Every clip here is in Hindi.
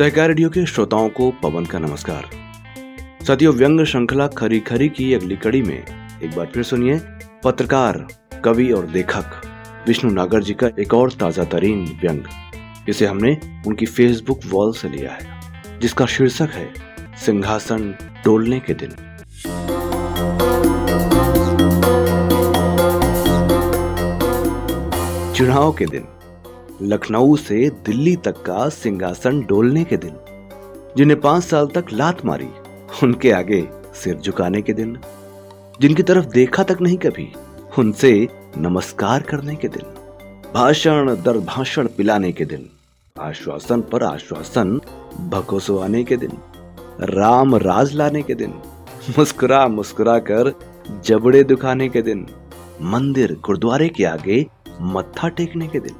सहकार रेडियो के श्रोताओं को पवन का नमस्कार। साथियों व्यंग श्रृंखला खरी खरी की अगली कड़ी में एक बार फिर सुनिए पत्रकार, कवि और लेखक विष्णु नागर जी का एक और ताज़ा तरीन व्यंग। इसे हमने उनकी फेसबुक वॉल से लिया है, जिसका शीर्षक है, सिंहासन डोलने के दिन। चुनाव के दिन। लखनऊ से दिल्ली तक का सिंहासन डोलने के दिन, जिन्हें पाँच साल तक लात मारी, उनके आगे सिर झुकाने के दिन, जिनकी तरफ़ देखा तक नहीं कभी, उनसे नमस्कार करने के दिन, भाषण दर भाषण पिलाने के दिन, आश्वासन पर आश्वासन भकोसवाने के दिन, राम राज लाने के दिन, मुस्कुरा मुस्कुरा कर जबड़े दुखाने के दिन, मंदिर गुरुद्वारे के आगे मत्था टेकने के दिन।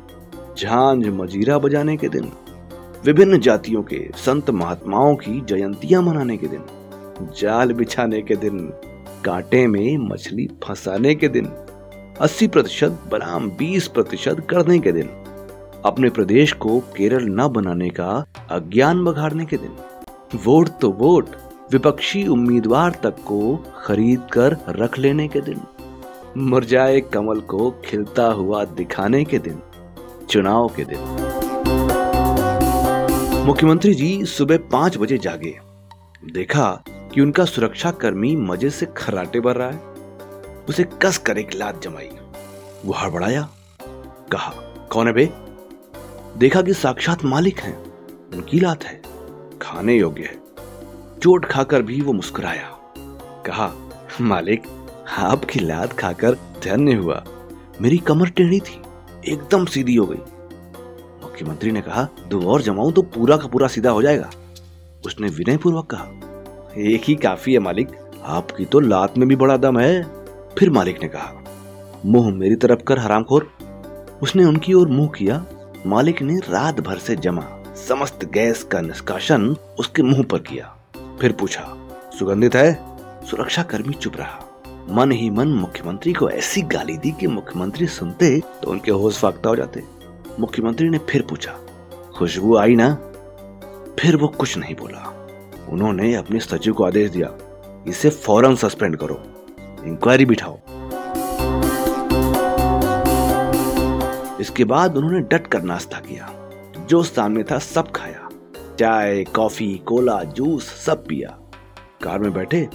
झांझ मजीरा बजाने के दिन, विभिन्न जातियों के संत महात्माओं की जयंतियाँ मनाने के दिन, जाल बिछाने के दिन, कांटे में मछली फंसाने के दिन 80 प्रतिशत बनाम 20 प्रतिशत करने के दिन, अपने प्रदेश को केरल न बनाने का अज्ञान बघाड़ने के दिन, वोट तो वोट, विपक्षी उम्मीदवार तक को खरीद कर रख लेने के दिन मुरझाए कमल को खिलता हुआ दिखाने के दिन चुनाव के दिन। मुख्यमंत्री जी सुबह पाँच बजे जागे। देखा कि उनका सुरक्षा कर्मी मज़े से खराटे भर रहा है। उसे कस कर एक लात जमाई। वो हड़बड़ाया। कहा, कौन है बे? देखा कि साक्षात मालिक हैं। उनकी लात है। खाने योग्य है। चोट खाकर भी वो मुस्कुराया। कहा, मालिक, आपकी लात खाकर धन्य हुआ। मेरी कमर टेढ़ी थी। एकदम सीधी हो गई। मुख्यमंत्री ने कहा, दो और जमाऊं तो पूरा का पूरा सीधा हो जाएगा। उसने विनय पूर्वक कहा, एक ही काफ़ी है मालिक, आपकी तो लात में भी बड़ा दम है। फिर मालिक ने कहा, मुँह मेरी तरफ़ कर, हरामखोर। उसने उनकी ओर मुँह किया। मालिक ने रात भर से जमा समस्त गैस का निष्काशन उसके मुँह पर किया। फिर पूछा, सुगंधित है? सुरक्षा कर्मी चुप रहा। मन ही मन मुख्यमंत्री को ऐसी गाली दी कि मुख्यमंत्री सुनते तो उनके होश फाख्ता हो जाते। मुख्यमंत्री ने फिर पूछा, खुशबू आई ना? फिर वो कुछ नहीं बोला। उन्होंने अपने सचिव को आदेश दिया, इसे फ़ौरन सस्पेंड करो। इंक्वायरी बिठाओ। इसके बाद उन्होंने डट कर नाश्ता किया। जो सामने था सब खाया। चाय, कॉफ़ी, कोला, जूस सब पिया। कार में बैठे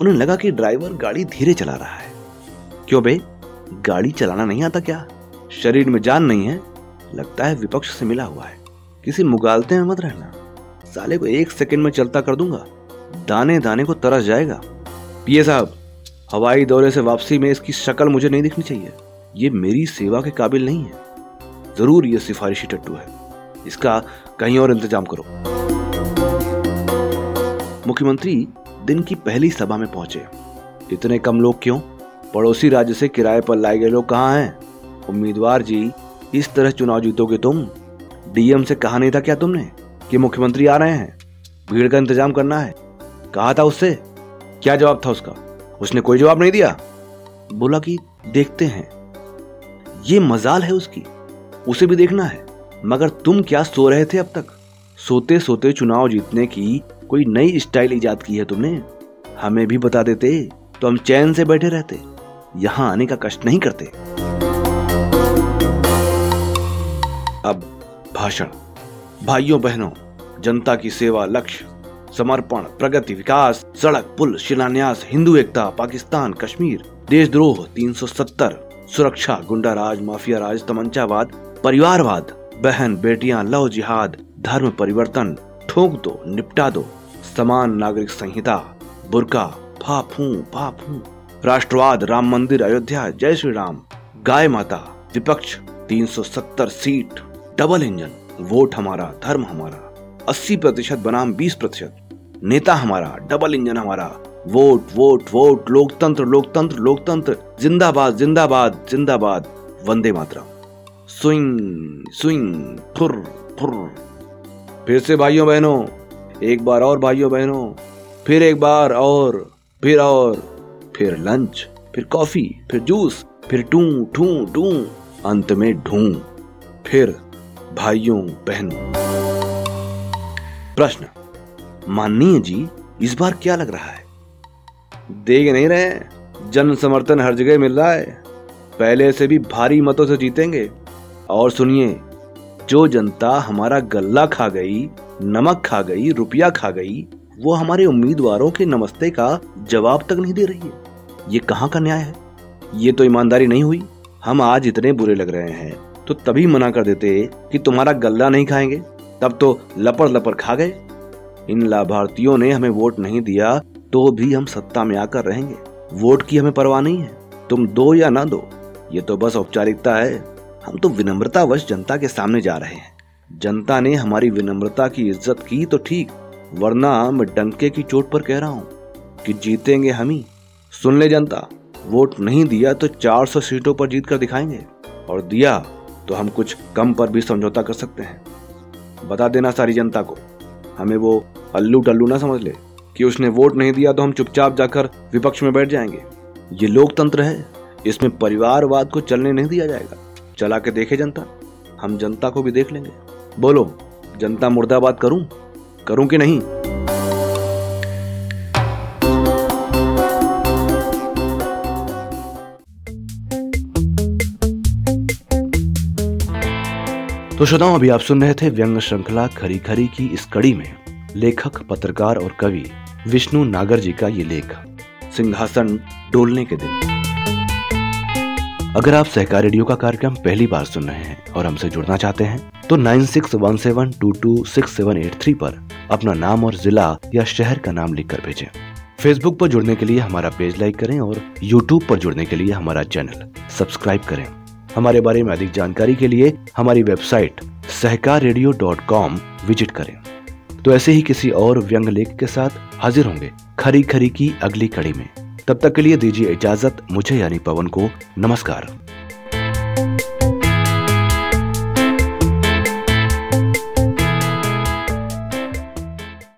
उन्हें लगा कि ड्राइवर गाड़ी धीरे चला रहा है। क्यों बे? गाड़ी चलाना नहीं आता क्या? शरीर में जान नहीं है। लगता है विपक्ष से मिला हुआ है। किसी मुगालते में मत रहना। साले को एक सेकंड में चलता कर दूँगा। दाने दाने को तरस जाएगा। पीए साहब, हवाई दौरे से वापसी में इसकी शक्ल मुझे नहीं दिखनी चाहिए। ये मेरी सेवा के काबिल नहीं है। ज़रूर ये सिफारिशी टट्टू है। इसका कहीं और इंतज़ाम करो। मुख्यमंत्री दिन की पहली सभा में पहुँचे। इतने कम लोग क्यों? पड़ोसी राज्य से किराए पर लाए गए लोग कहाँ हैं? उम्मीदवार जी, इस तरह चुनाव जीतोगे तुम? डीएम से कहा नहीं था क्या तुमने कि मुख्यमंत्री आ रहे हैं? भीड़ का इंतज़ाम करना है। कहा था उससे? क्या जवाब था उसका? उसने कोई जवाब नहीं दिया। बोला कि देखते हैं। ये मजाल है उसकी। उसे भी देखना है। मगर तुम क्या सो रहे थे अब तक? सोते सोते चुनाव जीतने की कोई नई स्टाइल इजाद की है तुमने? हमें भी बता देते तो हम चैन से बैठे रहते। यहाँ आने का कष्ट नहीं करते। अब भाषण। भाइयों, बहनों, जनता की सेवा, लक्ष्य, समर्पण, प्रगति, विकास, सड़क, पुल, शिलान्यास, हिंदू एकता, पाकिस्तान, कश्मीर, देशद्रोह 370 सुरक्षा गुंडा राज माफिया राज, तमंचावाद, परिवारवाद, बहन, बेटियाँ लव जिहाद, धर्म परिवर्तन, ठोक दो, निपटा दो। समान नागरिक संहिता, बुरका, फाफू फाफू राष्ट्रवाद, राम मंदिर, अयोध्या, जय श्री राम गाय माता, विपक्ष 370 सीट, डबल इंजन, वोट हमारा, धर्म हमारा 80 प्रतिशत बनाम 20 प्रतिशत, नेता हमारा, डबल इंजन हमारा, वोट वोट वोट, लोकतंत्र लोकतंत्र लोकतंत्र, जिंदाबाद जिंदाबाद जिंदाबाद, वंदे मातरम। स्विंग स्विंग फुर फुर फिर से भाइयों, बहनों एक बार और भाइयों बहनों, फिर एक बार और, फिर और, फिर लंच फिर कॉफ़ी फिर जूस फिर टू टू टू, अंत में ढू, फिर भाइयों बहनों। प्रश्न, माननीय जी, इस बार क्या लग रहा है? देख नहीं रहे जन समर्थन हर जगह मिल रहा है, पहले से भी भारी मतों से जीतेंगे। और सुनिए, जो जनता हमारा गल्ला खा गई नमक खा गई, रुपया खा गई, वो हमारे उम्मीदवारों के नमस्ते का जवाब तक नहीं दे रही है। ये कहाँ का न्याय है? ये तो ईमानदारी नहीं हुई। हम आज इतने बुरे लग रहे हैं तो तभी मना कर देते कि तुम्हारा गल्ला नहीं खाएँगे। तब तो लपड़ लपड़ खा गए। इन लाभार्थियों ने हमें वोट नहीं दिया तो भी हम सत्ता में आकर रहेंगे। वोट की हमें परवाह नहीं है। तुम दो या ना दो, ये तो बस औपचारिकता है। हम तो विनम्रतावश जनता के सामने जा रहे हैं। जनता ने हमारी विनम्रता की इज़्ज़त की तो ठीक, वरना मैं डंके की चोट पर कह रहा हूँ कि जीतेंगे हम ही। सुन ले जनता, वोट नहीं दिया तो 400 सीटों पर जीत कर दिखाएँगे, और दिया तो हम कुछ कम पर भी समझौता कर सकते हैं। बता देना सारी जनता को, हमें वो अल्लू टल्लू ना समझ ले कि उसने वोट नहीं दिया तो हम चुपचाप जाकर विपक्ष में बैठ जाएँगे। ये लोकतंत्र है, इसमें परिवारवाद को चलने नहीं दिया जाएगा। चला के देखे जनता, हम जनता को भी देख लेंगे। बोलो, जनता मुर्दाबाद करूँ? करूँ कि नहीं? तो श्रोताओं, अभी आप सुन रहे थे व्यंग श्रृंखला खरी खरी की इस कड़ी में लेखक, पत्रकार और कवि विष्णु नागर जी का ये लेख, सिंहासन डोलने के दिन। अगर आप सहकार रेडियो का कार्यक्रम पहली बार सुन रहे हैं और हमसे जुड़ना चाहते हैं तो nine six one seven two two six seven eight three पर अपना नाम और जिला या शहर का नाम लिखकर भेजें। फेसबुक पर जुड़ने के लिए हमारा पेज लाइक करें और यूट्यूब पर जुड़ने के लिए हमारा चैनल सब्सक्राइब करें। हमारे बारे में अधिक जानकारी के लिए हमारी website Sahkar radio dot com visit करें। तो ऐसे ही किसी और व्यंग लेख के साथ हाजिर होंगे खरी खरी की अगली कड़ी में। तब तक के लिए दीजिए इजाज़त मुझे यानी पवन को नमस्कार।